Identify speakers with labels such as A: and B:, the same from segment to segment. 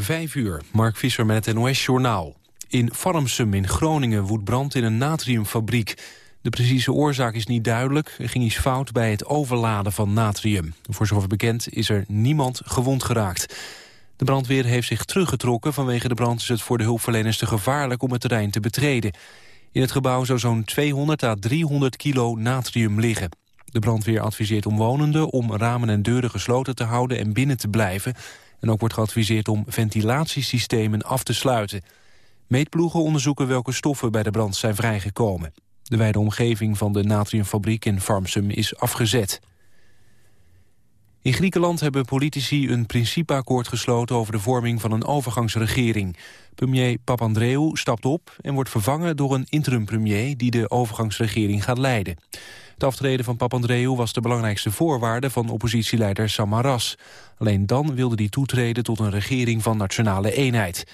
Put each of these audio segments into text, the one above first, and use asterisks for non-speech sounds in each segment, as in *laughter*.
A: Vijf uur, Mark Visser met het NOS-journaal. In Farmsum in Groningen woedt brand in een natriumfabriek. De precieze oorzaak is niet duidelijk. Er ging iets fout bij het overladen van natrium. Voor zover bekend is er niemand gewond geraakt. De brandweer heeft zich teruggetrokken. Vanwege de brand is het voor de hulpverleners te gevaarlijk om het terrein te betreden. In het gebouw zou zo'n 200 à 300 kilo natrium liggen. De brandweer adviseert omwonenden om ramen en deuren gesloten te houden en binnen te blijven. En ook wordt geadviseerd om ventilatiesystemen af te sluiten. Meetploegen onderzoeken welke stoffen bij de brand zijn vrijgekomen. De wijde omgeving van de natriumfabriek in Farmsum is afgezet. In Griekenland hebben politici een principeakkoord gesloten over de vorming van een overgangsregering. Premier Papandreou stapt op en wordt vervangen door een interim-premier die de overgangsregering gaat leiden. Het aftreden van Papandreou was de belangrijkste voorwaarde van oppositieleider Samaras. Alleen dan wilde hij toetreden tot een regering van nationale eenheid.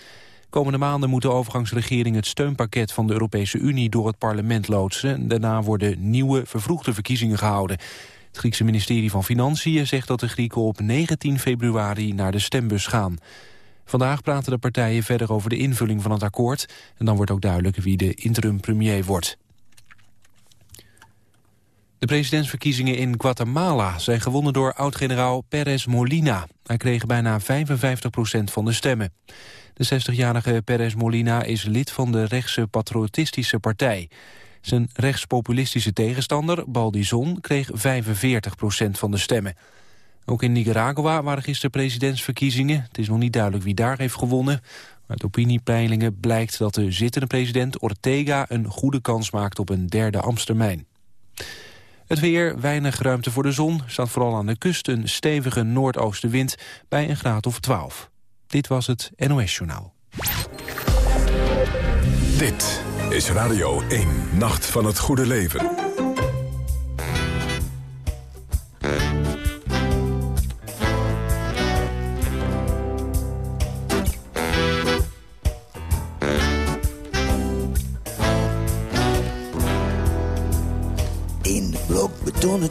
A: Komende maanden moet de overgangsregering het steunpakket van de Europese Unie door het parlement loodsen. Daarna worden nieuwe vervroegde verkiezingen gehouden. Het Griekse ministerie van Financiën zegt dat de Grieken op 19 februari naar de stembus gaan. Vandaag praten de partijen verder over de invulling van het akkoord... en dan wordt ook duidelijk wie de interim-premier wordt. De presidentsverkiezingen in Guatemala zijn gewonnen door oud-generaal Perez Molina. Hij kreeg bijna 55% van de stemmen. De 60-jarige Perez Molina is lid van de rechtse patriotistische partij. Zijn rechtspopulistische tegenstander, Baldizon, kreeg 45% van de stemmen. Ook in Nicaragua waren gisteren presidentsverkiezingen. Het is nog niet duidelijk wie daar heeft gewonnen. Uit opiniepeilingen blijkt dat de zittende president Ortega... een goede kans maakt op een derde ambtstermijn. Het weer, weinig ruimte voor de zon. staat vooral aan de kust een stevige noordoostenwind bij een graad of 12. Dit was het NOS Journaal.
B: Dit is Radio 1, Nacht van het Goede Leven.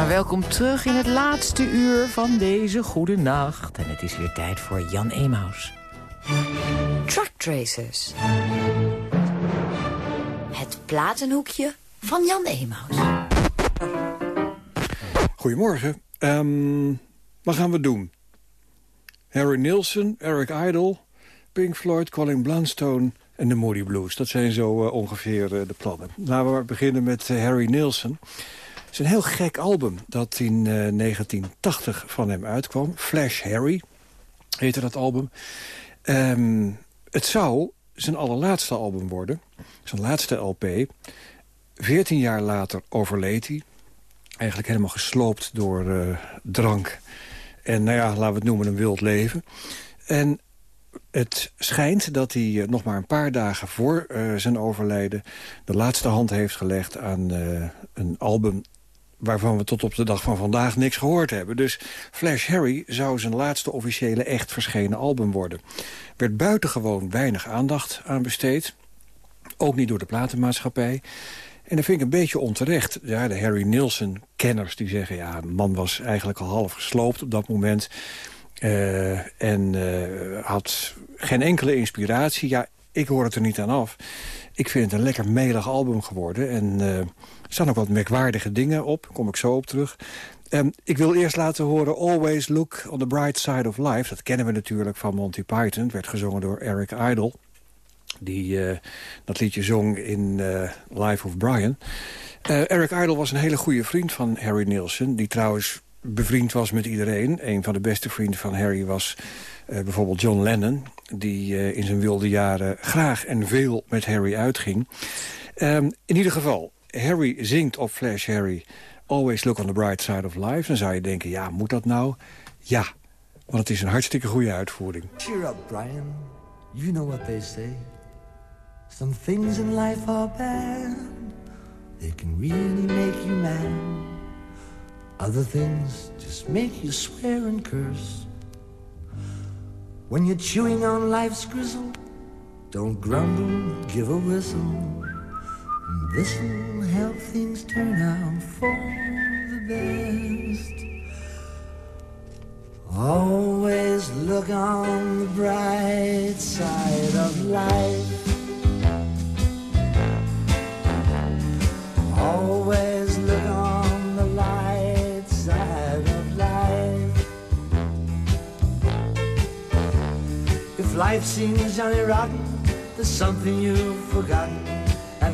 C: Ja, welkom terug in het laatste uur van deze goede nacht. En het is weer tijd voor Jan Emaus.
D: Truck Tracers. Het platenhoekje van Jan Emaus.
E: Goedemorgen. Um, wat gaan we doen? Harry Nilsson, Eric Idle, Pink Floyd, Colin Blunstone en de Moody Blues. Dat zijn zo uh, ongeveer uh, de plannen. Laten we beginnen met uh, Harry Nilsson. Het is een heel gek album dat in 1980 van hem uitkwam. Flash Harry heette dat album. Um, het zou zijn allerlaatste album worden. Zijn laatste LP. Veertien jaar later overleed hij. Eigenlijk helemaal gesloopt door uh, drank. En nou ja, laten we het noemen een wild leven. En het schijnt dat hij uh, nog maar een paar dagen voor zijn overlijden... de laatste hand heeft gelegd aan een album waarvan we tot op de dag van vandaag niks gehoord hebben. Dus Flash Harry zou zijn laatste officiële echt verschenen album worden. Er werd buitengewoon weinig aandacht aan besteed. Ook niet door de platenmaatschappij. En dat vind ik een beetje onterecht. Ja, de Harry Nilsson-kenners die zeggen... ja, man was eigenlijk al half gesloopt op dat moment... Uh, en uh, had geen enkele inspiratie. Ja, ik hoor het er niet aan af. Ik vind het een lekker melig album geworden. En er staan ook wat merkwaardige dingen op, daar kom ik zo op terug. Um, ik wil eerst laten horen Always Look on the Bright Side of Life. Dat kennen we natuurlijk van Monty Python. Het werd gezongen door Eric Idle. Die uh, dat liedje zong in uh, Life of Brian. Uh, Eric Idle was een hele goede vriend van Harry Nilsson. Die trouwens bevriend was met iedereen. Een van de beste vrienden van Harry was bijvoorbeeld John Lennon... die in zijn wilde jaren graag en veel met Harry uitging. Um, in ieder geval, Harry zingt op Flash Harry... Always look on the bright side of life. Dan zou je denken, ja, moet dat nou? Ja, want het is een hartstikke goede uitvoering.
F: Cheer up, Brian. You know what they say. Some things in life are bad. They can really make you mad. Other things just make you swear and curse. When you're chewing on life's gristle, don't grumble, give a whistle. And this'll help things turn out for the best. Always look on the bright side of life. Always look on the light side of life. If life seems Johnny Rotten, there's something you've forgotten,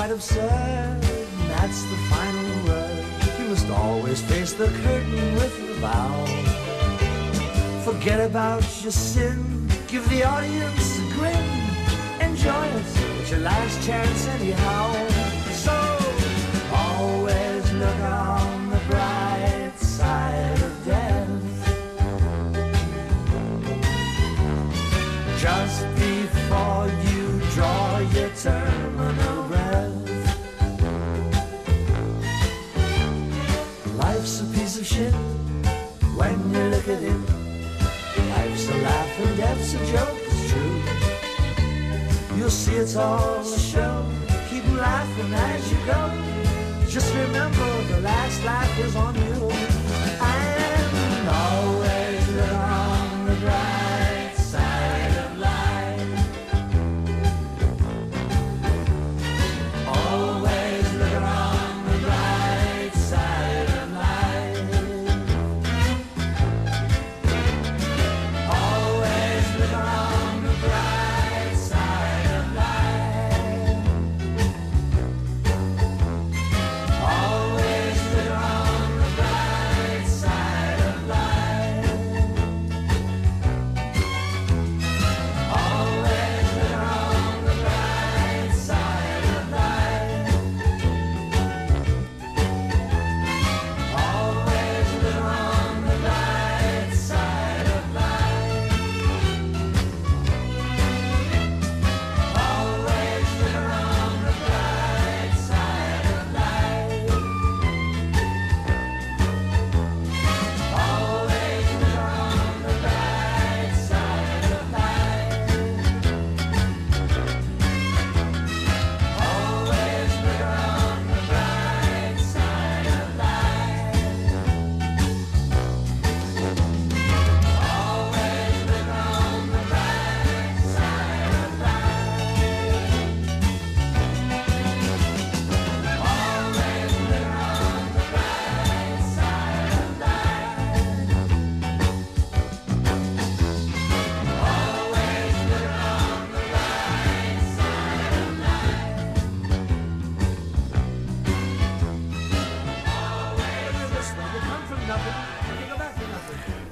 F: quite absurd, and that's the final word. You must always face the curtain with a bow. Forget about your sin, give the audience a grin. Enjoy it, it's your last chance anyhow. So always look on and death's a joke, it's true. You'll see it's all a show. Keep laughing as you go. Just remember the last laugh is on you. And always on the bright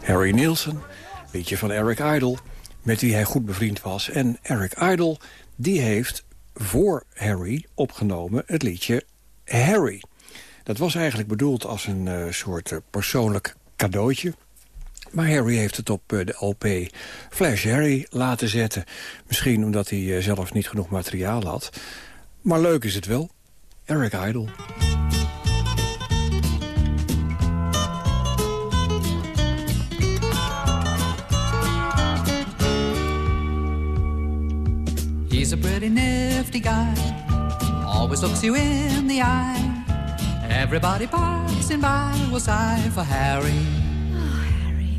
E: Harry Nielsen, liedje van Eric Idle, met wie hij goed bevriend was. En Eric Idle, die heeft voor Harry opgenomen het liedje Harry. Dat was eigenlijk bedoeld als een eh, soort eh, persoonlijk cadeautje. Maar Harry heeft het op eh, de LP Flash Harry laten zetten. Misschien omdat hij zelf niet genoeg materiaal had. Maar leuk is het wel. Eric Idle.
G: Pretty nifty guy. Always looks you in the eye. Everybody passing by will sigh for Harry.
D: Oh, Harry.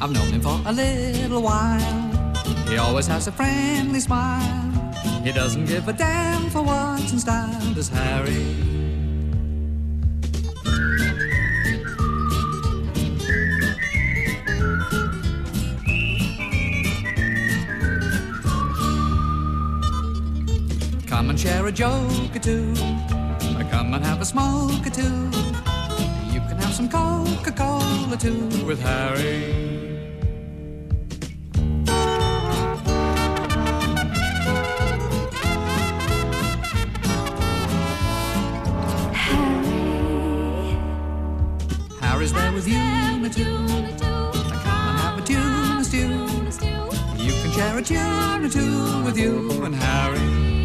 G: I've known him for a little while. He always has a friendly smile. He doesn't give a damn for what's in style, does Harry. Come and share a joke or two. Or come and have a smoke or two. You can have some Coca-Cola too with Harry. Harry's there with you, a tune. Come and have a tune, a stew. You can share a tune or two with you and Harry.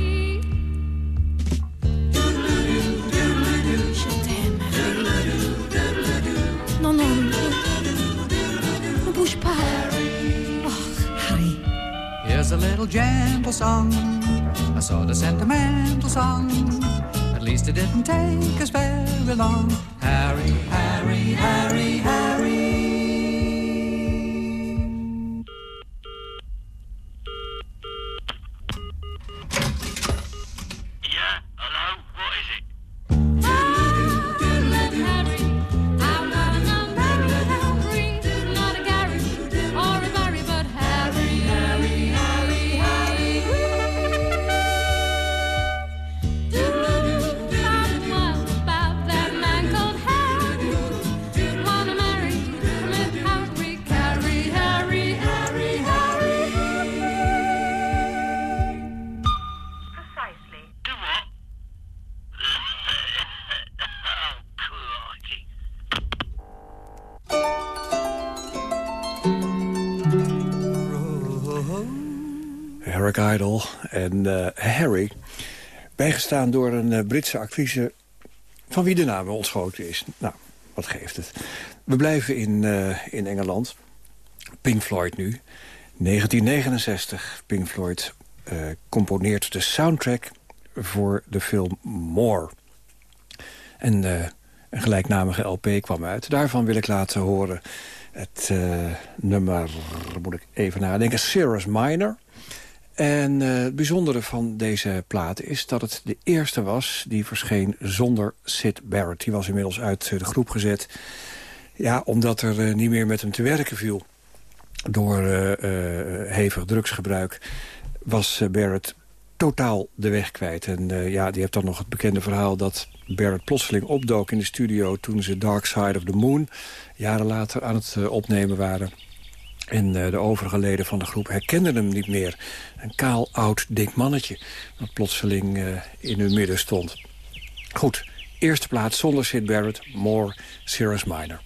G: A little gentle song, a sort of sentimental song. At least it didn't take us very long. Harry, Harry, Harry, Harry.
E: En eh, Harry. Bijgestaan door een eh, Britse actrice van wie de naam ontschoten is. Nou, wat geeft het. We blijven in, eh, in Engeland. Pink Floyd nu. 1969. Pink Floyd componeert de soundtrack voor de film More. En een gelijknamige LP kwam uit. Daarvan wil ik laten horen het eh, nummer, moet ik even nadenken, Cirrus Minor. En eh, het bijzondere van deze plaat is dat het de eerste was... die verscheen zonder Sid Barrett. Die was inmiddels uit eh, de groep gezet. Ja, omdat er eh, niet meer met hem te werken viel. Door hevig drugsgebruik was Barrett totaal de weg kwijt. En ja, die heeft dan nog het bekende verhaal dat Barrett plotseling opdook in de studio... toen ze Dark Side of the Moon jaren later aan het opnemen waren. En eh, de overige leden van de groep herkenden hem niet meer. Een kaal, oud, dik mannetje dat plotseling eh, in hun midden stond. Goed, eerste plaats zonder Sid Barrett, More, Cirrus Minor.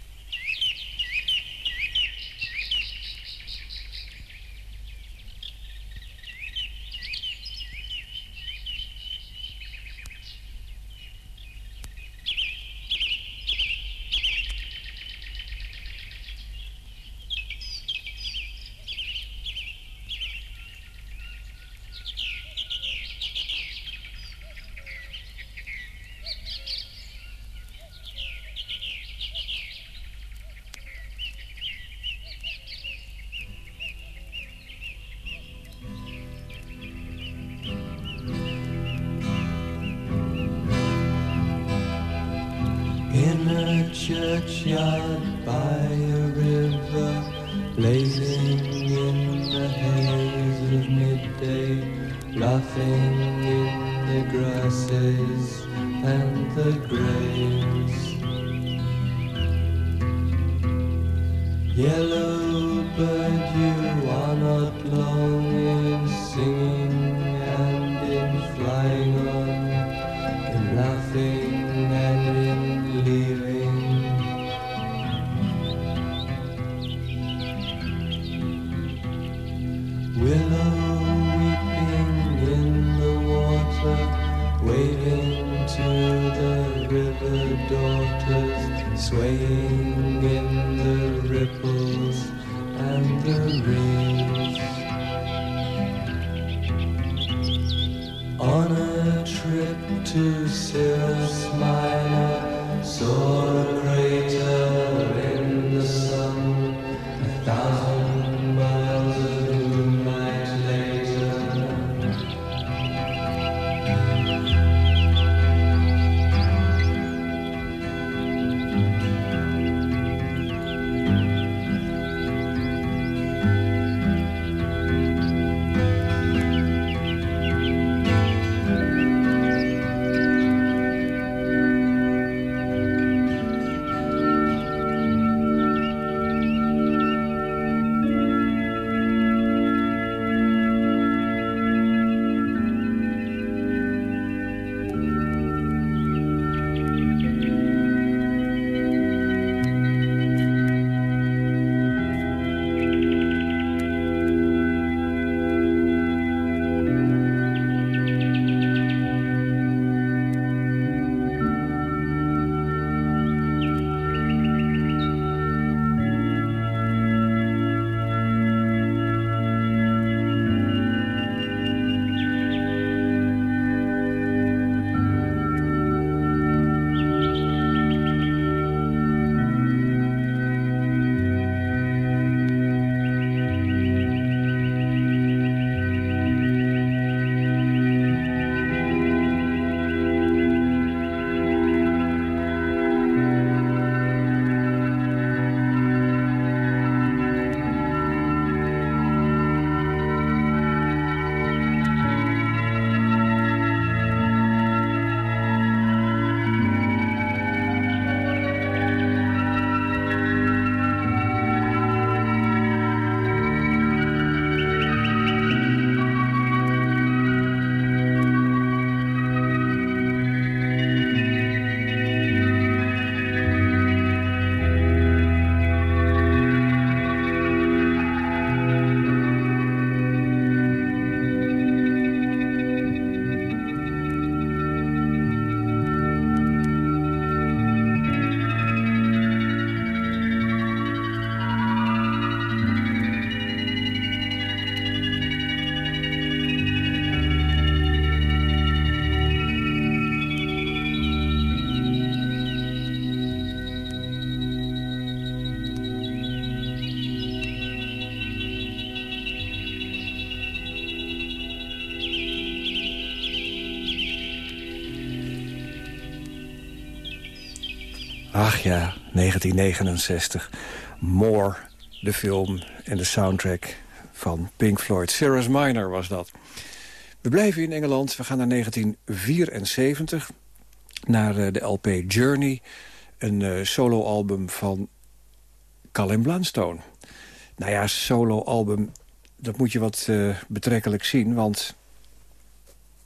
E: Ach ja, 1969. More, de film en de soundtrack van Pink Floyd. Sarah's Minor was dat. We blijven in Engeland. We gaan naar 1974. Naar eh, de LP Journey. Een uh, soloalbum van Colin Blunstone. Nou ja, soloalbum, dat moet je wat uh, betrekkelijk zien. Want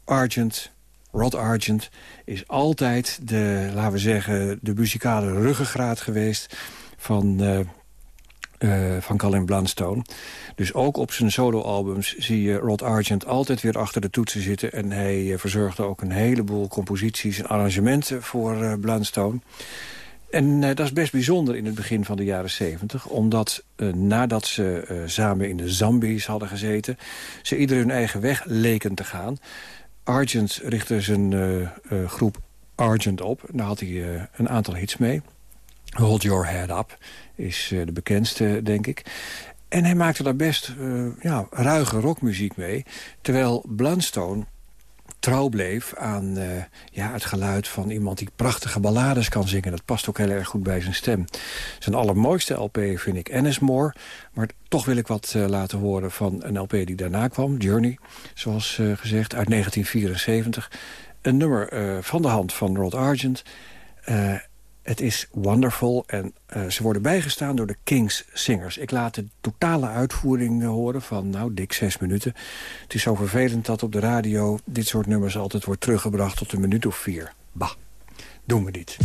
E: Argent, Rod Argent, is altijd de, laten we zeggen, de muzikale ruggengraat geweest van, uh, uh, van Colin Blunstone. Dus ook op zijn soloalbums zie je Rod Argent altijd weer achter de toetsen zitten. En hij uh, verzorgde ook een heleboel composities en arrangementen voor uh, Blunstone. En dat is best bijzonder in het begin van de jaren 70. Omdat nadat ze samen in de Zambies hadden gezeten... ze ieder hun eigen weg leken te gaan. Argent richtte zijn groep Argent op. Daar had hij een aantal hits mee. Hold Your Head Up is de bekendste, denk ik. En hij maakte daar best ja, ruige rockmuziek mee. Terwijl Blunstone trouw bleef aan uh, ja, het geluid van iemand die prachtige ballades kan zingen. Dat past ook heel erg goed bij zijn stem. Zijn allermooiste LP vind ik Ennismore. Maar toch wil ik wat uh, laten horen van een LP die daarna kwam. Journey, zoals uh, gezegd, uit 1974. Een nummer van de hand van Rod Argent. Het is wonderful en uh, ze worden bijgestaan door de Kings Singers. Ik laat de totale uitvoering uh, horen van, nou, dik zes minuten. Het is zo vervelend dat op de radio dit soort nummers altijd wordt teruggebracht tot een minuut of vier. Bah, doen we niet.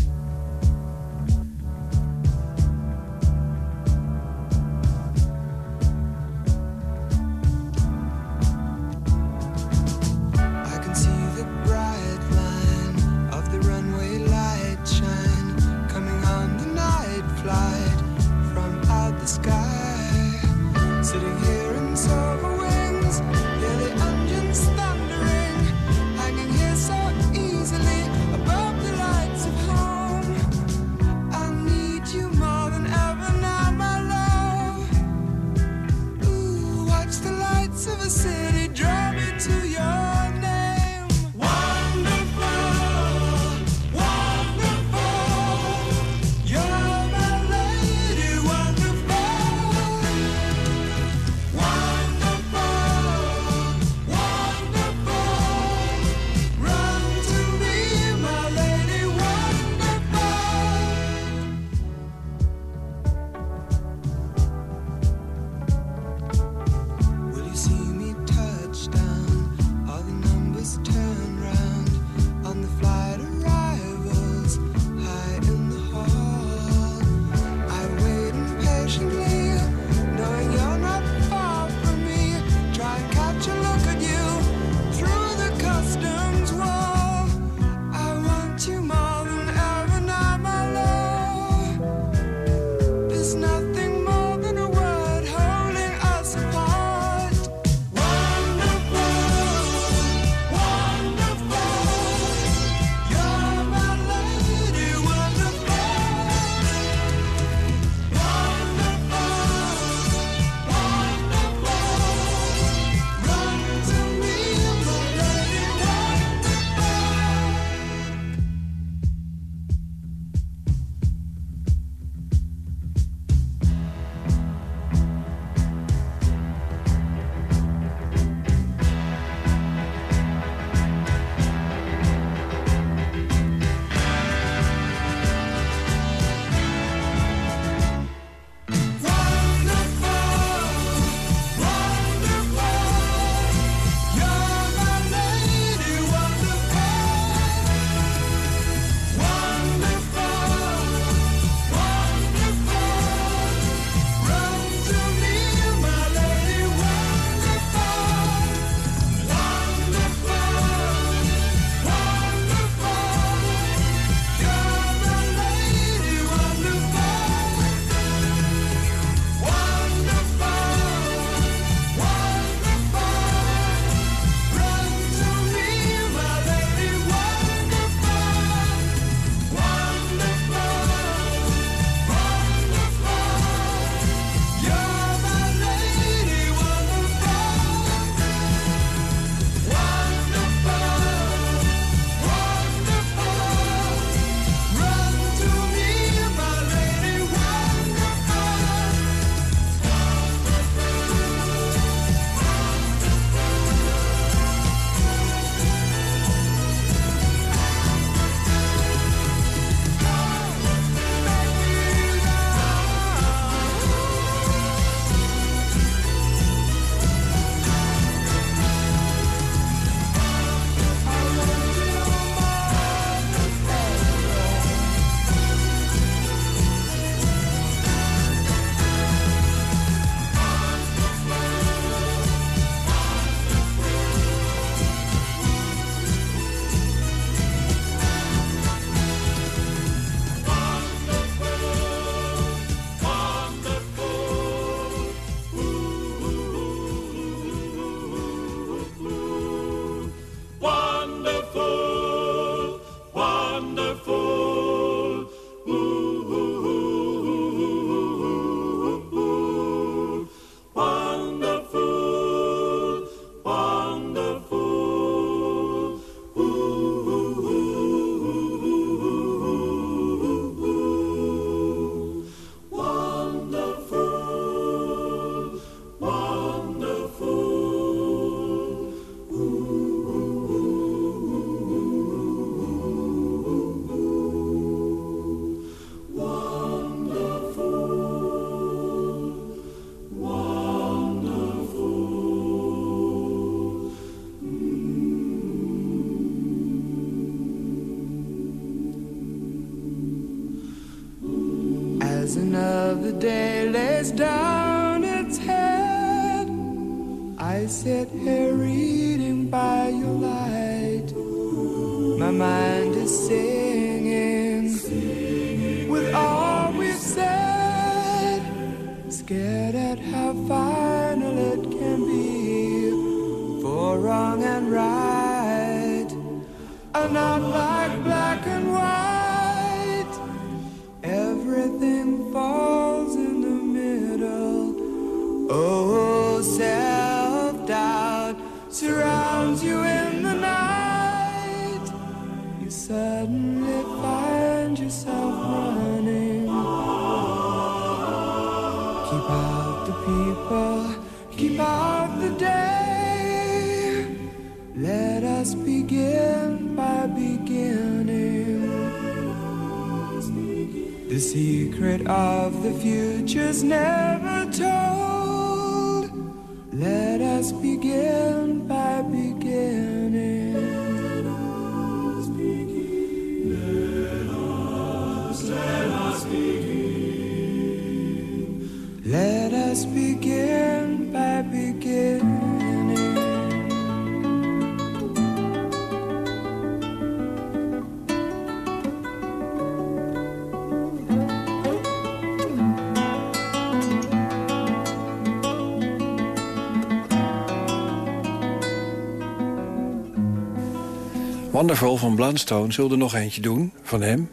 H: Wonderful van Blunstone zullen er nog eentje doen, van hem.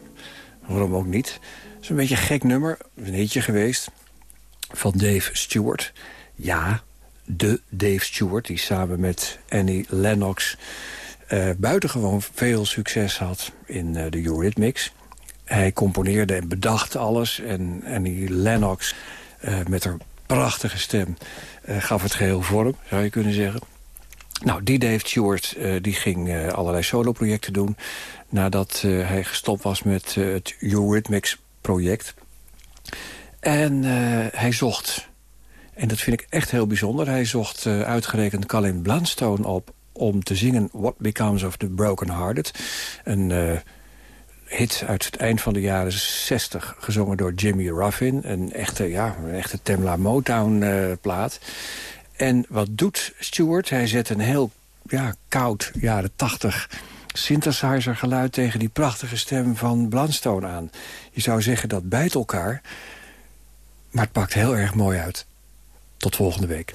H: Waarom ook niet. Het is een beetje een gek nummer, een hitje geweest. Van Dave Stewart. Ja, de Dave Stewart, die samen met Annie Lennox... eh, buitengewoon veel succes had in eh, de Eurythmics. Hij componeerde en bedacht alles. En Annie Lennox, eh, met haar prachtige stem... gaf het geheel vorm, zou je kunnen zeggen. Nou, die Dave Stewart eh, die ging eh, allerlei soloprojecten doen... nadat eh, hij gestopt was met het Eurythmics-project. En hij zocht, en dat vind ik echt heel bijzonder... hij zocht uitgerekend Colin Blunstone op om te zingen... What Becomes of the Broken Hearted. Een hit uit het eind van de jaren 60, gezongen door Jimmy Ruffin. Een echte, ja, een echte Temla Motown-plaat. En wat doet Stewart? Hij zet een heel ja, koud, jaren 80 synthesizer geluid tegen die prachtige stem van Blunstone aan. Je zou zeggen dat bijt elkaar, maar het pakt heel erg mooi uit. Tot volgende week.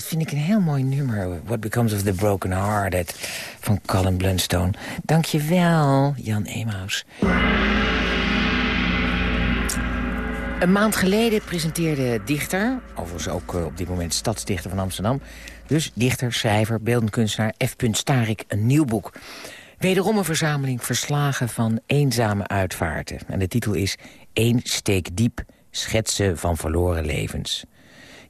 C: dat vind ik een heel mooi nummer. What Becomes of the Broken Hearted van Colin Blunstone. Dank je wel, Jan Emaus. Een maand geleden presenteerde dichter... overigens ook eh, op dit moment stadsdichter van Amsterdam... dus dichter, schrijver, beeldend kunstenaar F. Starik een nieuw boek. Wederom een verzameling verslagen van eenzame uitvaarten. En de titel is Eén steek diep, schetsen van verloren levens.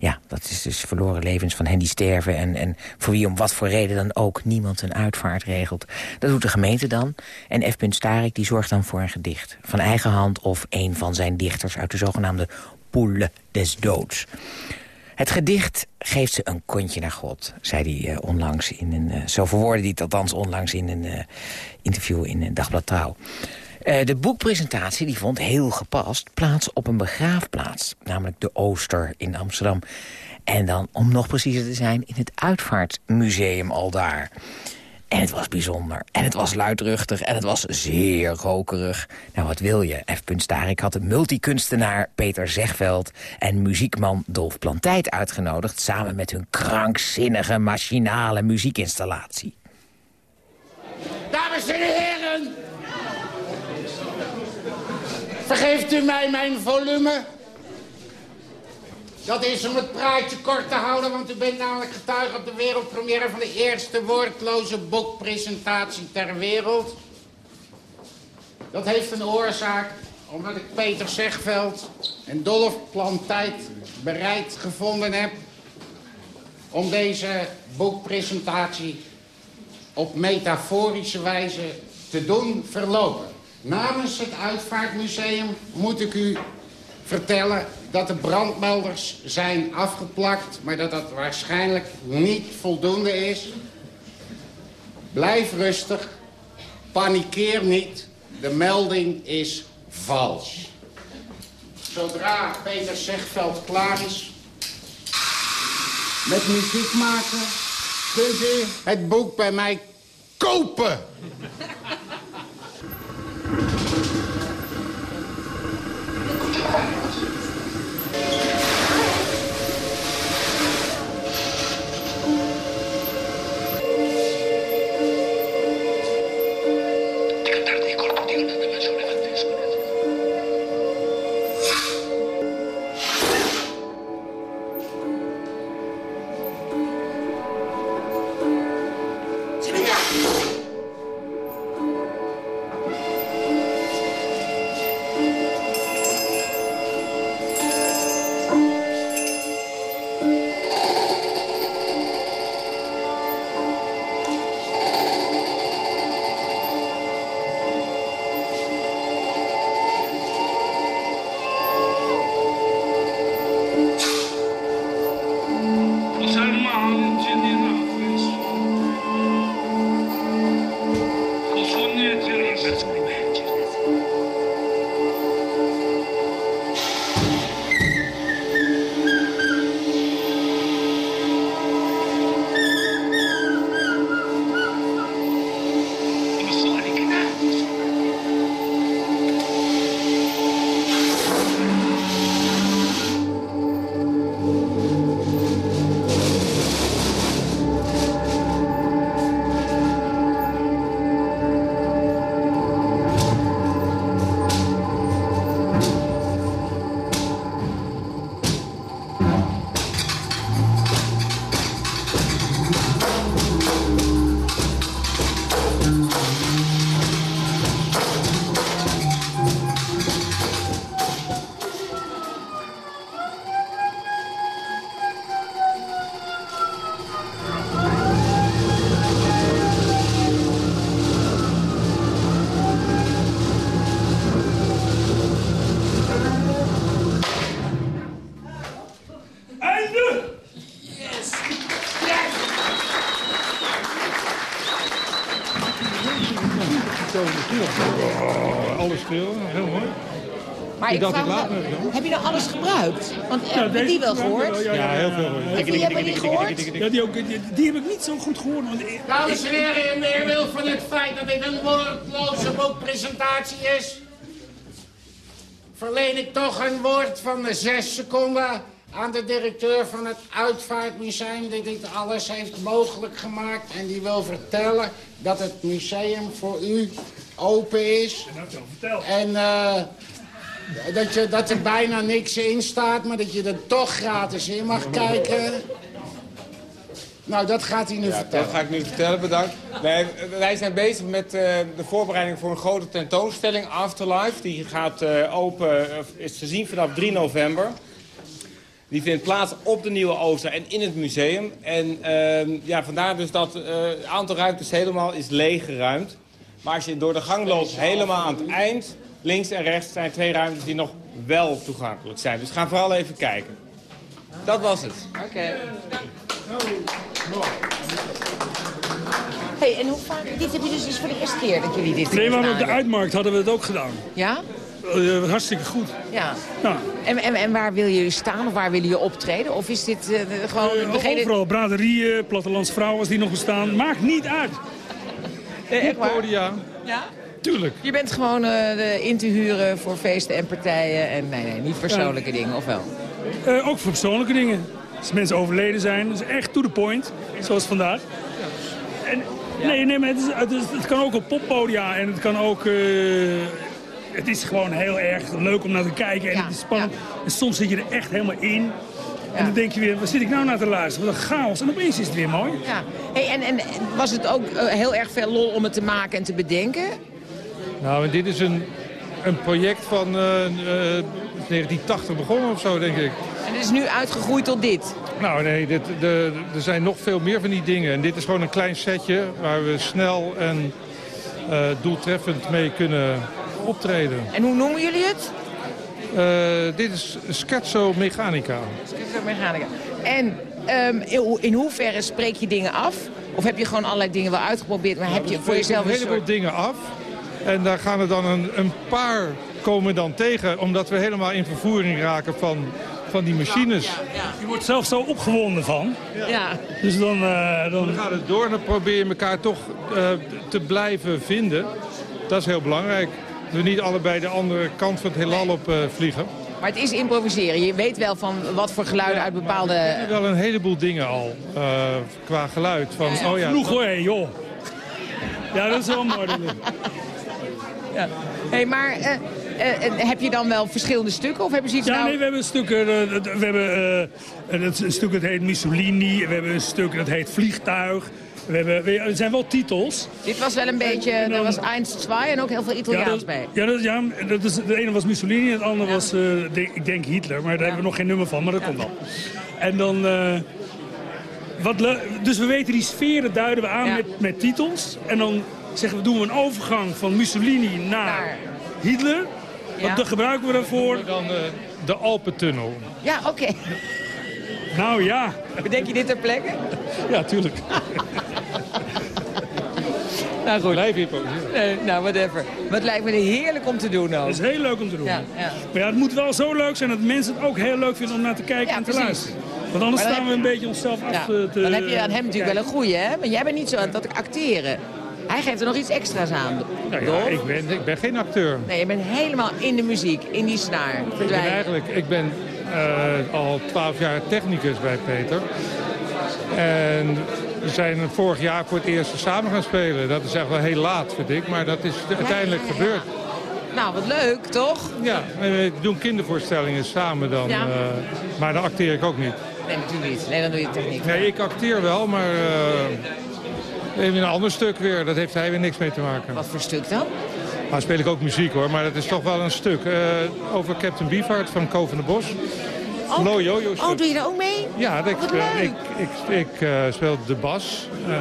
C: Ja, dat is dus verloren levens van hen die sterven... En, en voor wie om wat voor reden dan ook niemand een uitvaart regelt. Dat doet de gemeente dan. En F. Starik die zorgt dan voor een gedicht. Van eigen hand of een van zijn dichters... uit de zogenaamde Poele des Doods. Het gedicht geeft ze een kontje naar God, zei hij eh, onlangs in een... eh, zo verwoordde hij het althans onlangs in een eh, interview in een Dagblad Trouw. Eh, de boekpresentatie die vond heel gepast plaats op een begraafplaats. Namelijk de Ooster in Amsterdam. En dan, om nog preciezer te zijn, in het Uitvaartmuseum al daar. En het was bijzonder. En het was luidruchtig. En het was zeer rokerig. Nou, wat wil je? F. Starik had de multikunstenaar Peter Zegveld... en muziekman Dolf Plantijt uitgenodigd... samen met hun krankzinnige machinale muziekinstallatie.
I: Dames en heren. Vergeeft u mij mijn volume? Dat is om het praatje kort te houden, want u bent namelijk getuige op de wereldpremière van de eerste woordloze boekpresentatie ter wereld. Dat heeft een oorzaak, omdat ik Peter Zegveld en Dolf Plantijd bereid gevonden heb om deze boekpresentatie op metaforische wijze te doen verlopen. Namens het Uitvaartmuseum moet ik u vertellen dat de brandmelders zijn afgeplakt... maar dat dat waarschijnlijk niet voldoende is. Blijf rustig, panikeer niet, de melding is vals. Zodra Peter Zegveld klaar is met muziek maken... kunt u het boek bij mij kopen.
C: Maar
J: Ik
C: ik
J: dacht,
C: vraag
J: ik laat
C: me,
J: me even.
C: heb je nou alles gebruikt? Want
J: Ja,
C: heb je die wel gehoord?
J: ja, ja, heel veel.
C: Die hebben we niet gehoord?
J: Ja, die, ook, die, die heb ik niet zo goed gehoord. Want
I: Dames en heren, in weerwil van het feit dat dit een woordloze boekpresentatie is... verleen ik toch een woord van de zes seconden aan de directeur van het Uitvaartmuseum... die dit alles heeft mogelijk gemaakt en die wil vertellen dat het museum voor u open is. En eh, dat, je, dat er bijna niks in staat, maar dat je er toch gratis in mag kijken. Nou, dat gaat hij nu
K: Ja,
I: vertellen.
K: dat ga ik nu vertellen, bedankt. Nee, wij zijn bezig met eh, de voorbereiding voor een grote tentoonstelling, Afterlife. Die gaat eh, open, of is te zien vanaf 3 november. Die vindt plaats op de Nieuwe Ooster en in het museum. En ehm, ja, vandaar dus dat eh, het aantal ruimtes helemaal is leeggeruimd. Maar als je door de gang loopt, helemaal aan het eind, links en rechts, zijn twee ruimtes die nog wel toegankelijk zijn. Dus ga vooral even kijken. Dat was het.
C: Oké. Hey, en hoe vaak... Dit heb je dus, dus voor de eerste keer dat jullie dit
J: Nee, maar op de uitmarkt hadden we het ook gedaan.
C: Ja?
J: Eh, hartstikke goed.
C: Ja.
J: Nou,
C: En, en, en waar willen jullie staan of waar willen jullie optreden? Of is dit eh, gewoon
J: eh,
C: degene...
J: Overal, braderieën, plattelands vrouwen als die nog bestaan. Maakt niet uit.
C: Nee, echt waar?
J: Podia.
C: Ja?
J: Tuurlijk.
C: Je bent gewoon eh, in te huren voor feesten en partijen. En nee, nee, niet persoonlijke dingen, of wel?
J: Eh, ook voor persoonlijke dingen. Als mensen overleden zijn, dat is echt to the point. Zoals vandaag. En, nee, nee, maar het, is, het, is- het kan ook op poppodia en het kan ook... eh, het is gewoon heel erg leuk om naar te kijken en het is spannend. En soms zit je er echt helemaal in. En dan denk je weer, waar zit ik nou naar te luisteren? Wat een chaos. En opeens is het weer mooi.
C: Ja. Hey, en, en was het ook heel erg veel lol om het te maken en te bedenken?
L: Nou, en dit is een, een project van eh, eh, 1980 begonnen of zo, denk ik.
C: En het is nu uitgegroeid tot dit?
L: Nou, nee, dit, de, er zijn nog veel meer van die dingen. En dit is gewoon een klein setje waar we snel en eh, doeltreffend mee kunnen optreden.
C: En hoe noemen jullie het?
L: Eh, dit is Scherzo Mechanica.
C: Schizomechanica. En ehm, in ho- in hoeverre spreek je dingen af? Of heb je gewoon allerlei dingen wel uitgeprobeerd, maar heb je voor jezelf
L: een
C: een
L: heleboel
C: soort...
L: dingen af. En daar gaan er dan een, een paar komen dan tegen. Omdat we helemaal in vervoering raken van, van die machines.
J: Je wordt zelf zo opgewonden van.
C: Ja.
J: Dus dan... eh, dan...
L: Dan gaat het door en dan probeer je elkaar toch eh, te blijven vinden. Dat is heel belangrijk. Dat we niet allebei de andere kant van het heelal op eh, vliegen.
C: Maar het is improviseren. Je weet wel van wat voor geluiden uit bepaalde...
L: Wel een heleboel dingen al eh, qua geluid. Van, oh ja,
J: Genoeg hoor, hé, joh. Ja, dat is wel mooi. *laughs*
C: Ja. Hey, maar eh, eh, eh, heb je dan wel verschillende stukken? Of hebben ze iets
J: Ja,
C: nou...
J: nee, we hebben een stuk, dat- we hebben, een stuk dat heet Mussolini. We hebben een stuk dat heet Vliegtuig. We hebben, we- er zijn wel titels.
C: Dit was wel een beetje... Er was 1, 2 en ook heel veel Italiaans
J: ja, dat,
C: bij.
J: Ja, dat, ja dat is, de ene was Mussolini en het andere was, de- ik denk Hitler. Maar daar hebben we nog geen nummer van, maar dat komt wel. En dan... wat dus we weten die sferen duiden we aan met, met titels. En dan zeggen we, doen we een overgang van Mussolini naar Hitler. Wat dat gebruiken we daarvoor?
L: Dan eh, de Alpentunnel.
C: Ja, oké.
J: Nou ja.
C: Bedenk je dit ter plekke?
L: Ja, tuurlijk. *laughs*
C: Nou goed.
L: Blijf improviseren.
C: Nee, nou, whatever. Maar het lijkt me heerlijk om te doen ook.
J: Dat is heel leuk om te doen.
C: Ja, ja.
J: Maar ja, het moet wel zo leuk zijn dat mensen het ook heel leuk vinden om naar te kijken
C: Ja,
J: en te
C: precies.
J: luisteren. Want anders staan we een beetje onszelf af
C: Ja,
J: eh, te...
C: dan heb je aan hem natuurlijk wel een goeie, hè? Maar jij bent niet zo aan dat acteren. Hij geeft er nog iets extra's aan.
L: Nou ja, ik, ben, ik ben geen acteur.
C: Nee, je bent helemaal in de muziek, in die snaar.
L: Ik ben eigenlijk ik ben, eh, al twaalf jaar technicus bij Peter. En we zijn vorig jaar voor het eerst samen gaan spelen. Dat is echt wel heel laat, vind ik. Maar dat is uiteindelijk
C: ja, ja.
L: gebeurd.
C: Nou, wat leuk, toch?
L: Ja, we doen kindervoorstellingen samen dan. Eh, maar dan acteer ik ook niet.
C: Nee, natuurlijk niet. Nee, dan doe je techniek.
L: Nee, ik acteer wel, maar eh, even een ander stuk weer. Dat heeft hij weer niks mee te maken.
C: Wat voor stuk dan?
L: Nou speel ik ook muziek hoor, maar dat is toch wel een stuk. eh, over Captain Beefheart van Ko van der Bos.
C: Oh,
L: Low.
C: Oh, doe je daar ook mee?
L: Ja, ik, speel,
C: leuk.
L: ik, ik, ik eh, speel de bas. eh,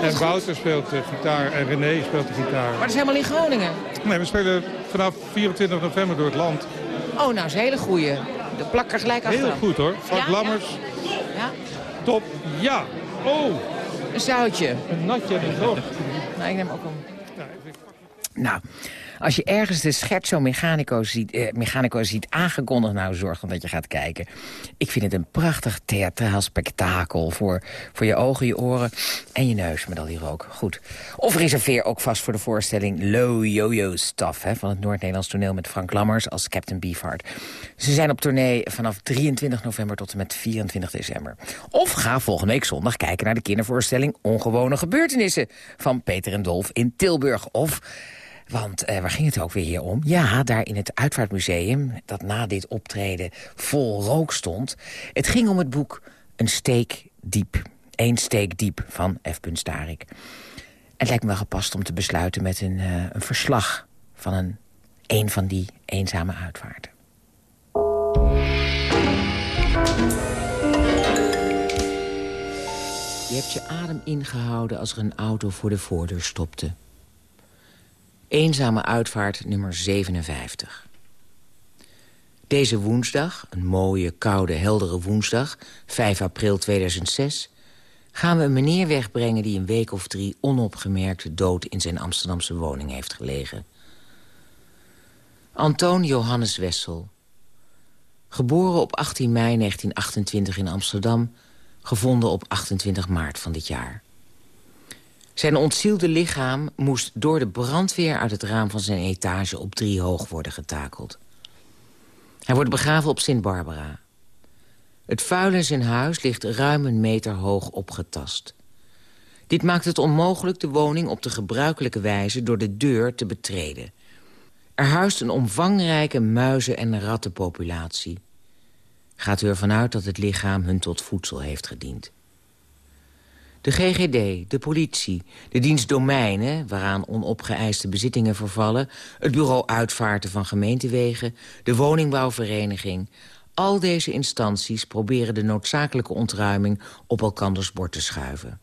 C: wat
L: en. Wouter speelt de gitaar en René speelt de gitaar.
C: Maar dat is helemaal in Groningen.
L: Nee, we spelen vanaf 24 november door het land.
C: Oh, nou, is een hele goeie. De plak er gelijk achter.
L: Heel goed hoor. Frank
C: Ja,
L: Lammers,
C: Ja,
L: top. Ja. Oh,
C: een zoutje.
L: een natje en een droog.
C: Nou, ik neem ook een... Nou, als je ergens de Scherzo Mechanico ziet, eh, Mechanico ziet aangekondigd... nou, zorg dan dat je gaat kijken. Ik vind het een prachtig theatraal spektakel... voor, voor je ogen, je oren en je neus met al die rook. Goed. Of reserveer ook vast voor de voorstelling Low Yo-Yo Stuff... Hè, van het Noord-Nederlands toneel met Frank Lammers als Captain Beefheart. Ze zijn op tournee vanaf 23 november tot en met 24 december. Of ga volgende week zondag kijken naar de kindervoorstelling... Ongewone Gebeurtenissen van Peter en Dolf in Tilburg. Of want eh, waar ging het ook weer hier om? Ja, daar in het Uitvaartmuseum, dat na dit optreden vol rook stond. Het ging om het boek Een steek diep. Eén steek diep van F. Starik. Het lijkt me wel gepast om te besluiten met een, uh, een verslag... van een, een van die eenzame uitvaarten. Je hebt je adem ingehouden als er een auto voor de voordeur stopte. Eenzame uitvaart nummer 57. Deze woensdag, een mooie, koude, heldere woensdag... 5 april 2006... gaan we een meneer wegbrengen die een week of drie... onopgemerkt dood in zijn Amsterdamse woning heeft gelegen. Antoon Johannes Wessel. Geboren op 18 mei 1928 in Amsterdam... gevonden op 28 maart van dit jaar. Zijn ontzielde lichaam moest door de brandweer uit het raam van zijn etage op drie hoog worden getakeld. Hij wordt begraven op Sint-Barbara. Het vuil in zijn huis ligt ruim een meter hoog opgetast. Dit maakt het onmogelijk de woning op de gebruikelijke wijze door de deur te betreden. Er huist een omvangrijke muizen- en rattenpopulatie. Gaat u ervan uit dat het lichaam hun tot voedsel heeft gediend. De GGD, de politie, de dienst domeinen... waaraan onopgeëiste bezittingen vervallen... het bureau uitvaarten van gemeentewegen... de woningbouwvereniging... al deze instanties proberen de noodzakelijke ontruiming... op elkanders bord te schuiven.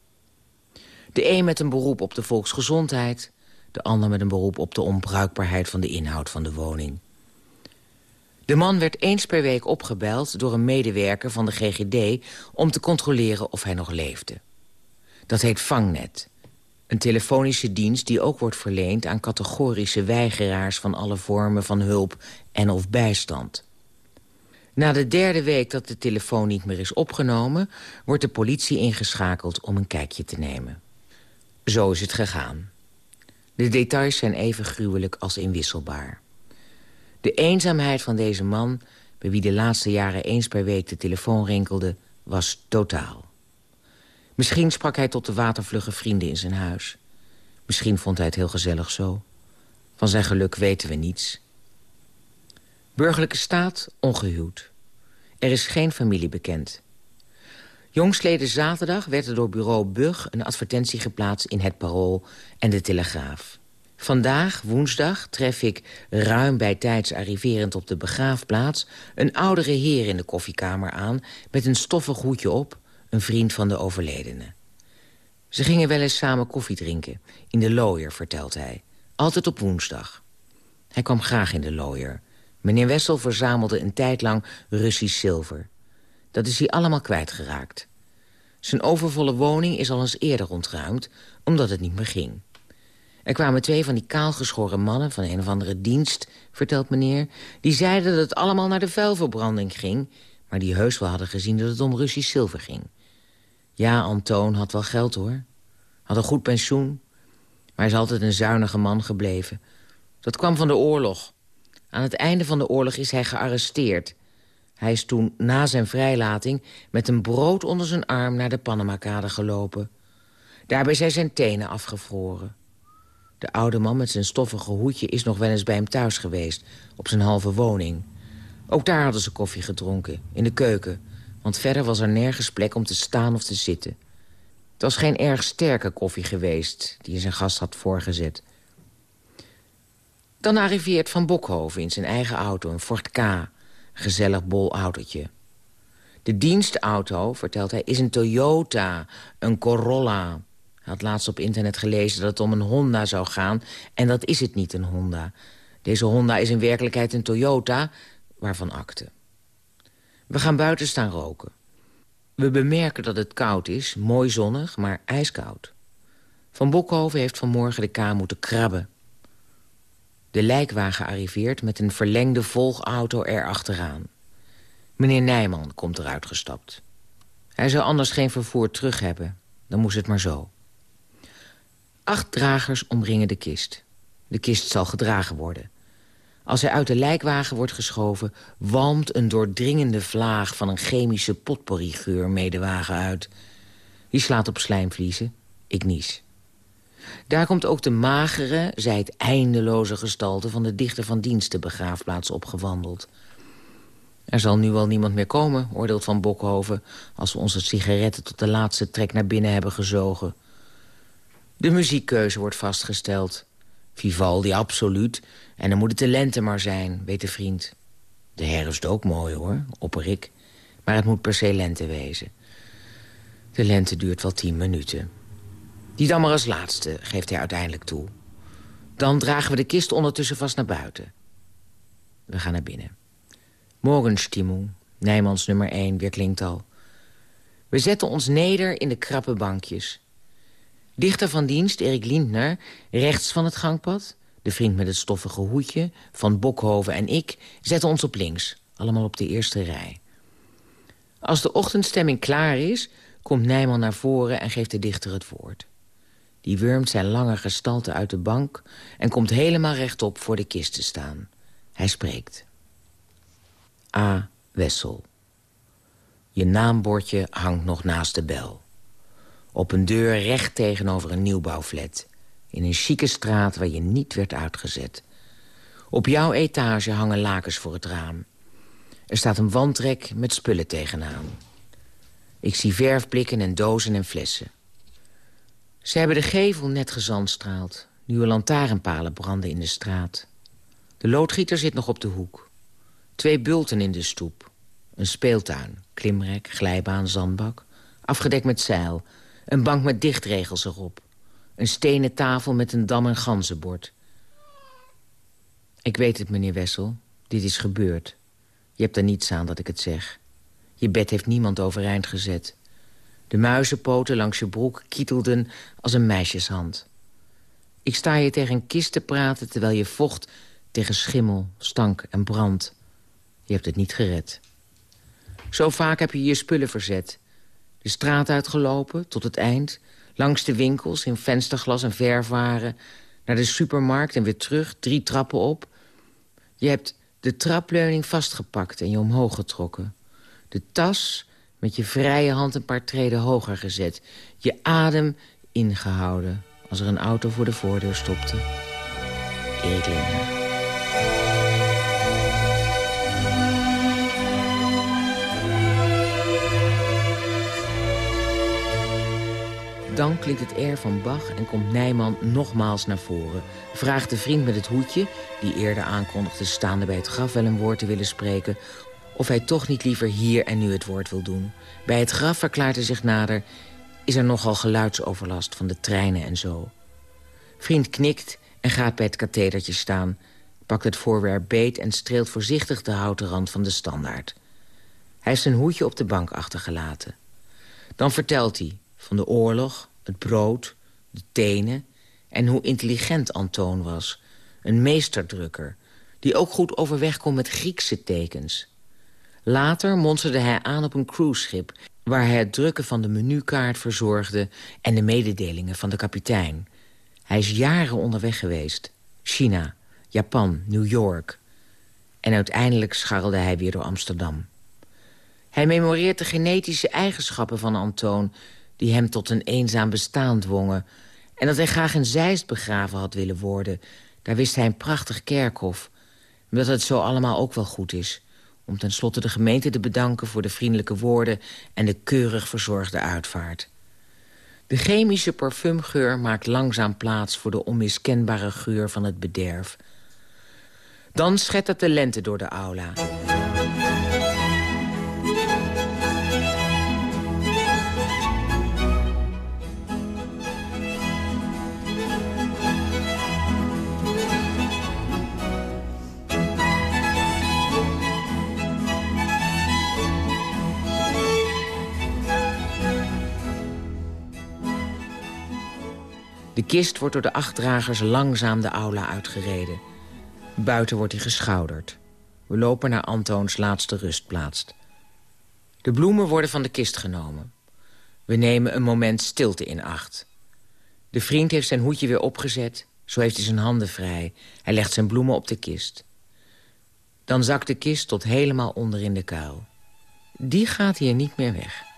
C: De een met een beroep op de volksgezondheid... de ander met een beroep op de onbruikbaarheid van de inhoud van de woning. De man werd eens per week opgebeld door een medewerker van de GGD... om te controleren of hij nog leefde. Dat heet Vangnet. Een telefonische dienst die ook wordt verleend aan categorische weigeraars... van alle vormen van hulp en of bijstand. Na de derde week dat de telefoon niet meer is opgenomen... wordt de politie ingeschakeld om een kijkje te nemen. Zo is het gegaan. De details zijn even gruwelijk als inwisselbaar. De eenzaamheid van deze man, bij wie de laatste jaren eens per week de telefoon rinkelde, was totaal. Misschien sprak hij tot de watervlugge vrienden in zijn huis. Misschien vond hij het heel gezellig zo. Van zijn geluk weten we niets. Burgerlijke staat, ongehuwd. Er is geen familie bekend. Jongsleden zaterdag werd er door bureau Bug een advertentie geplaatst in Het Parool en De Telegraaf. Vandaag, woensdag, tref ik, ruim bij tijds arriverend op de begraafplaats... een oudere heer in de koffiekamer aan met een stoffig hoedje op een vriend van de overledene. Ze gingen wel eens samen koffie drinken, in de Looier, vertelt hij. Altijd op woensdag. Hij kwam graag in de Looier. Meneer Wessel verzamelde een tijd lang Russisch zilver. Dat is hij allemaal kwijtgeraakt. Zijn overvolle woning is al eens eerder ontruimd, omdat het niet meer ging. Er kwamen twee van die kaalgeschoren mannen van een of andere dienst, vertelt meneer... die zeiden dat het allemaal naar de vuilverbranding ging... maar die heus wel hadden gezien dat het om Russisch zilver ging. Ja, Antoon had wel geld, hoor. Had een goed pensioen. Maar hij is altijd een zuinige man gebleven. Dat kwam van de oorlog. Aan het einde van de oorlog is hij gearresteerd. Hij is toen na zijn vrijlating met een brood onder zijn arm naar de Panamakade gelopen. Daarbij zijn zijn tenen afgevroren. De oude man met zijn stoffige hoedje is nog wel eens bij hem thuis geweest... op zijn halve woning. Ook daar hadden ze koffie gedronken, in de keuken want verder was er nergens plek om te staan of te zitten. Het was geen erg sterke koffie geweest die zijn gast had voorgezet. Dan arriveert Van Bokhoven in zijn eigen auto, een Ford K. Een gezellig bol autootje. De dienstauto, vertelt hij, is een Toyota, een Corolla. Hij had laatst op internet gelezen dat het om een Honda zou gaan... en dat is het niet, een Honda. Deze Honda is in werkelijkheid een Toyota, waarvan akte. We gaan buiten staan roken. We bemerken dat het koud is, mooi zonnig, maar ijskoud. Van Bokhoven heeft vanmorgen de K moeten krabben. De lijkwagen arriveert met een verlengde volgauto erachteraan. Meneer Nijman komt eruit gestapt. Hij zou anders geen vervoer terug hebben. Dan moest het maar zo. Acht dragers omringen de kist. De kist zal gedragen worden. Als hij uit de lijkwagen wordt geschoven... walmt een doordringende vlaag van een chemische potpourri-geur wagen uit. Die slaat op slijmvliezen. Ik nies. Daar komt ook de magere, zij het eindeloze gestalte... van de dichter van dienst de begraafplaats opgewandeld. Er zal nu wel niemand meer komen, oordeelt Van Bokhoven... als we onze sigaretten tot de laatste trek naar binnen hebben gezogen. De muziekkeuze wordt vastgesteld. Vivaldi absoluut, en dan moet het de lente maar zijn, weet de vriend. De herfst ook mooi, hoor, opper ik. Maar het moet per se lente wezen. De lente duurt wel tien minuten. Die dan maar als laatste, geeft hij uiteindelijk toe. Dan dragen we de kist ondertussen vast naar buiten. We gaan naar binnen. Morgenstimmung, Nijmans nummer 1, weer klinkt al. We zetten ons neder in de krappe bankjes. Dichter van dienst, Erik Lindner, rechts van het gangpad... de vriend met het stoffige hoedje, Van Bokhoven en ik... zetten ons op links, allemaal op de eerste rij. Als de ochtendstemming klaar is, komt Nijman naar voren... en geeft de dichter het woord. Die wurmt zijn lange gestalte uit de bank... en komt helemaal rechtop voor de kist te staan. Hij spreekt. A. Wessel. Je naambordje hangt nog naast de bel. Op een deur recht tegenover een nieuwbouwflat. In een chique straat waar je niet werd uitgezet. Op jouw etage hangen lakens voor het raam. Er staat een wandrek met spullen tegenaan. Ik zie verfblikken en dozen en flessen. Ze hebben de gevel net gezandstraald. Nieuwe lantaarnpalen branden in de straat. De loodgieter zit nog op de hoek. Twee bulten in de stoep. Een speeltuin, klimrek, glijbaan, zandbak. Afgedekt met zeil. Een bank met dichtregels erop. Een stenen tafel met een dam- en ganzenbord. Ik weet het, meneer Wessel. Dit is gebeurd. Je hebt er niets aan dat ik het zeg. Je bed heeft niemand overeind gezet. De muizenpoten langs je broek kietelden als een meisjeshand. Ik sta je tegen een kist te praten terwijl je vocht tegen schimmel, stank en brand. Je hebt het niet gered. Zo vaak heb je je spullen verzet. De straat uitgelopen, tot het eind. Langs de winkels, in vensterglas en verfwaren. Naar de supermarkt en weer terug, drie trappen op. Je hebt de trapleuning vastgepakt en je omhoog getrokken. De tas met je vrije hand een paar treden hoger gezet. Je adem ingehouden als er een auto voor de voordeur stopte. Erik Dan klinkt het air van Bach en komt Nijman nogmaals naar voren. Vraagt de vriend met het hoedje, die eerder aankondigde staande bij het graf wel een woord te willen spreken... of hij toch niet liever hier en nu het woord wil doen. Bij het graf verklaart hij zich nader... is er nogal geluidsoverlast van de treinen en zo. Vriend knikt en gaat bij het kathedertje staan... pakt het voorwerp beet en streelt voorzichtig de houten rand van de standaard. Hij heeft zijn hoedje op de bank achtergelaten. Dan vertelt hij van de oorlog, het brood, de tenen... en hoe intelligent Antoon was. Een meesterdrukker, die ook goed overweg kon met Griekse tekens. Later monsterde hij aan op een cruiseschip... waar hij het drukken van de menukaart verzorgde... en de mededelingen van de kapitein. Hij is jaren onderweg geweest. China, Japan, New York. En uiteindelijk scharrelde hij weer door Amsterdam. Hij memoreert de genetische eigenschappen van Antoon die hem tot een eenzaam bestaan dwongen... en dat hij graag in Zeist begraven had willen worden. Daar wist hij een prachtig kerkhof. Maar dat het zo allemaal ook wel goed is... om tenslotte de gemeente te bedanken voor de vriendelijke woorden... en de keurig verzorgde uitvaart. De chemische parfumgeur maakt langzaam plaats... voor de onmiskenbare geur van het bederf. Dan schettert de lente door de aula... De kist wordt door de acht dragers langzaam de aula uitgereden. Buiten wordt hij geschouderd. We lopen naar Antoons laatste rustplaats. De bloemen worden van de kist genomen. We nemen een moment stilte in acht. De vriend heeft zijn hoedje weer opgezet. Zo heeft hij zijn handen vrij. Hij legt zijn bloemen op de kist. Dan zakt de kist tot helemaal onder in de kuil. Die gaat hier niet meer weg.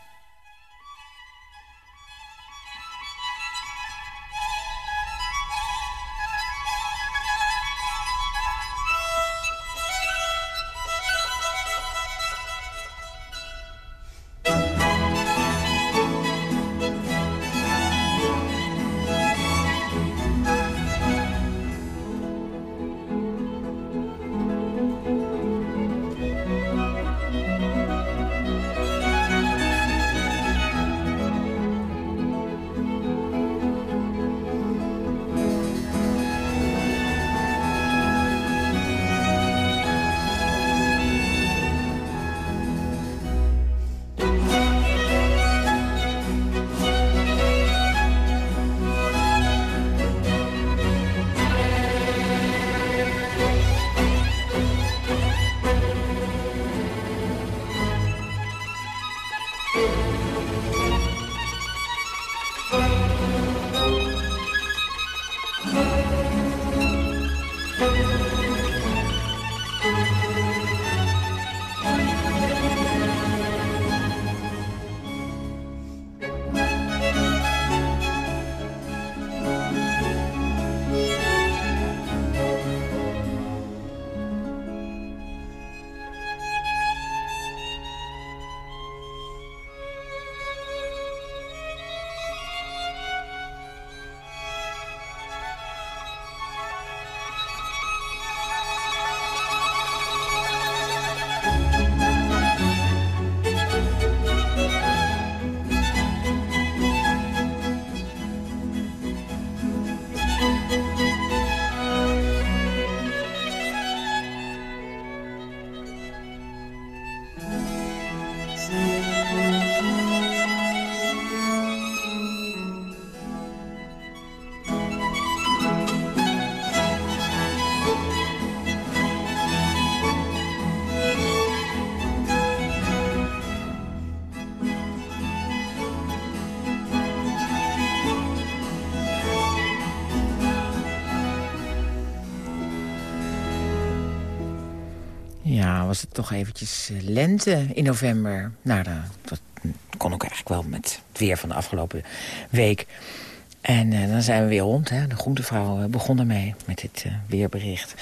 C: Was het toch eventjes eh, lente in november. Nou, dat, kon ook eigenlijk wel met het weer van de afgelopen week. En uh, dan zijn we weer rond. Hè. De groentevrouw uh, begon ermee met dit weerbericht.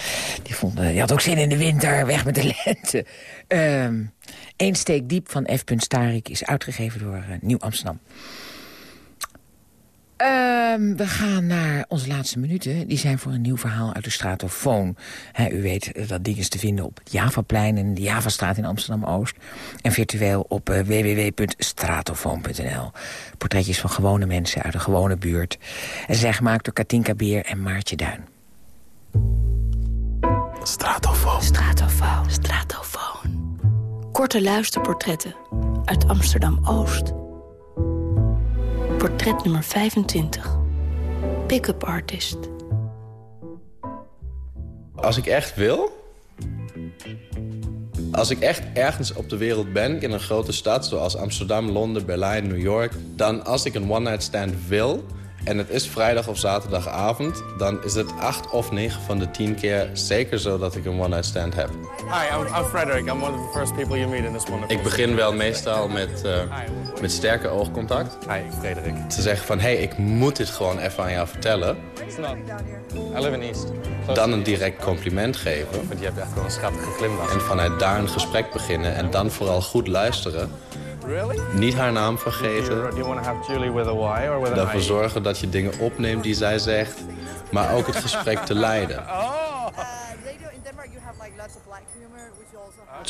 C: Die, vond, die had ook zin in de winter, weg met de lente. Eén ehm, steek diep van F. Starik is uitgegeven door Nieuw Amsterdam. Um, we gaan naar onze laatste minuten. Die zijn voor een nieuw verhaal uit de Stratofoon. He, u weet eh, dat ding is te vinden op het Javaplein en de Javastraat in Amsterdam-Oost. En virtueel op uh, www.stratofoon.nl. Portretjes van gewone mensen uit een gewone buurt. En ze zijn gemaakt door Katinka Beer en Maartje Duin.
B: Stratofoon.
D: Stratofoon. Stratofoon. Korte luisterportretten uit Amsterdam-Oost. Portret nummer 25. Pick-up artist.
M: Als ik echt wil... Als ik echt ergens op de wereld ben, in een grote stad... zoals Amsterdam, Londen, Berlijn, New York... dan als ik een one-night stand wil en het is vrijdag of zaterdagavond... dan is het acht of negen van de tien keer zeker zo dat ik een one-night stand heb.
N: Hi, I'm, I'm Frederick. I'm one of the first people you meet in this wonderful
M: Ik begin wel meestal met, uh, met sterke oogcontact.
N: Hi, Frederik.
M: Te zeggen van, hé, hey, ik moet dit gewoon even aan jou vertellen.
N: I live in East.
M: Dan een direct compliment geven.
N: Want je hebt echt wel een schattige glimlach.
M: En vanuit daar een gesprek beginnen en dan vooral goed luisteren.
N: Really?
M: Niet haar naam vergeten. Ervoor zorgen dat je dingen opneemt die zij zegt. Maar ook het gesprek te leiden. *laughs*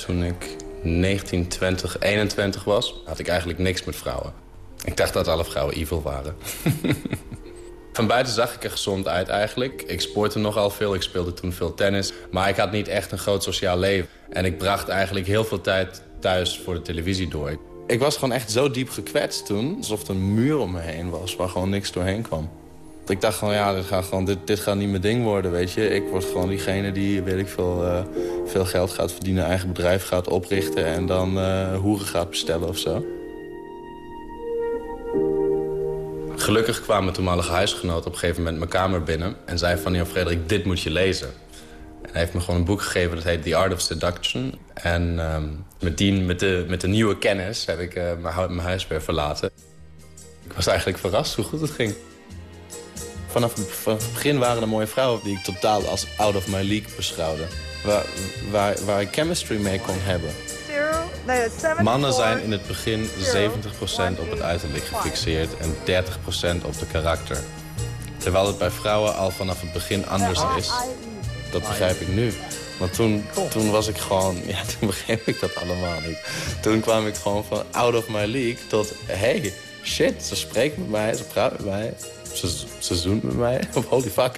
M: Toen ik 19, 20, 21 was, had ik eigenlijk niks met vrouwen. Ik dacht dat alle vrouwen evil waren. *laughs* Van buiten zag ik er gezond uit eigenlijk. Ik sportte nogal veel, ik speelde toen veel tennis. Maar ik had niet echt een groot sociaal leven. En ik bracht eigenlijk heel veel tijd thuis voor de televisie door. Ik was gewoon echt zo diep gekwetst toen. Alsof er een muur om me heen was waar gewoon niks doorheen kwam. Ik dacht gewoon, ja, dit gaat, gewoon, dit, dit gaat niet mijn ding worden, weet je. Ik word gewoon diegene die, weet ik veel, eh, veel geld gaat verdienen... eigen bedrijf gaat oprichten en dan uh, hoeren gaat bestellen of zo. Gelukkig kwam mijn toenmalige huisgenoot op een gegeven moment mijn kamer binnen... en zei van, ja, Frederik, dit moet je lezen. Hij heeft me gewoon een boek gegeven, dat heet The Art of Seduction. En um, met, die, met, de, met de nieuwe kennis heb ik uh, mijn, huis weer verlaten. Ik was eigenlijk verrast hoe goed het ging. Vanaf, vanaf het begin waren er mooie vrouwen die ik totaal als out of my league beschouwde. Waar, waar, waar ik chemistry mee kon hebben. Mannen zijn in het begin 70% op het uiterlijk gefixeerd en 30% op de karakter. Terwijl het bij vrouwen al vanaf het begin anders is. Dat begrijp ik nu. Maar toen, toen was ik gewoon... *laughs* Ja, toen begreep ik dat allemaal niet. Toen kwam ik gewoon van out of my league tot... Hey, shit, ze spreekt met mij, ze praat met mij. Ze, ze zoent met mij. *laughs* Holy fuck.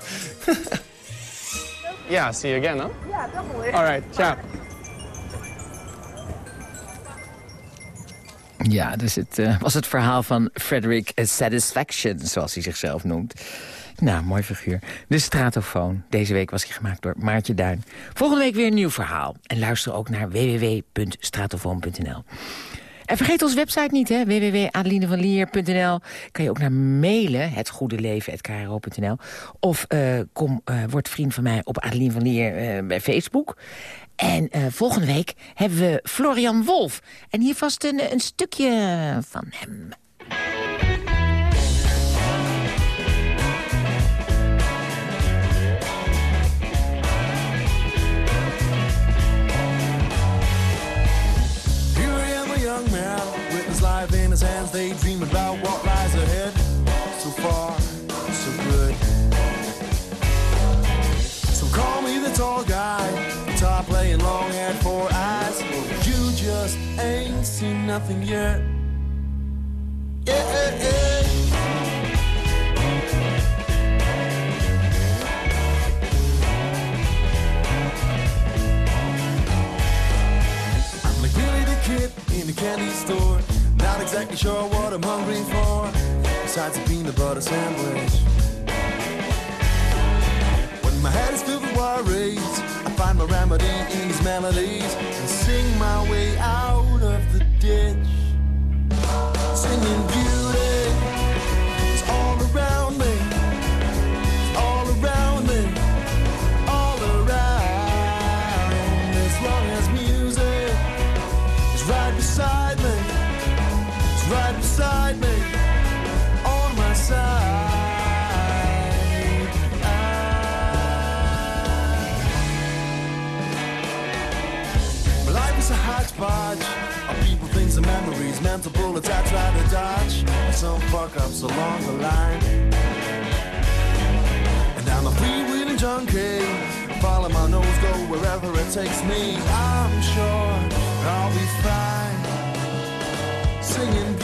M: *laughs*
N: yeah, see you again, huh?
D: Yeah, definitely.
N: All right, ciao.
C: Ja, dus het uh, was het verhaal van Frederick Satisfaction, zoals hij zichzelf noemt. Nou, mooi figuur. De Stratofoon. Deze week was hij gemaakt door Maartje Duin. Volgende week weer een nieuw verhaal. En luister ook naar www.stratofoon.nl. En vergeet onze website niet, hè? www.adelinevanlier.nl. Kan je ook naar mailen, hetgoedeleven.kro.nl. Of uh, kom, uh, word vriend van mij op Adeline van Lier uh, bij Facebook. En volgende week hebben we Florian Wolf. En hier vast een, een stukje van hem.
O: His hands, they dream about what lies ahead. So far, so good. So call me the tall guy, guitar playing long haired four eyes. You just ain't seen nothing yet. Yeah, yeah. Exactly sure what I'm hungry for, besides a peanut butter sandwich. When my head is filled with worries, I find my remedy in these melodies and sing my way out of the ditch. And memories, mental bullets I try to dodge, some fuck ups along the line. And I'm a freewheeling junkie, follow my nose, go wherever it takes me. I'm sure I'll be fine, singing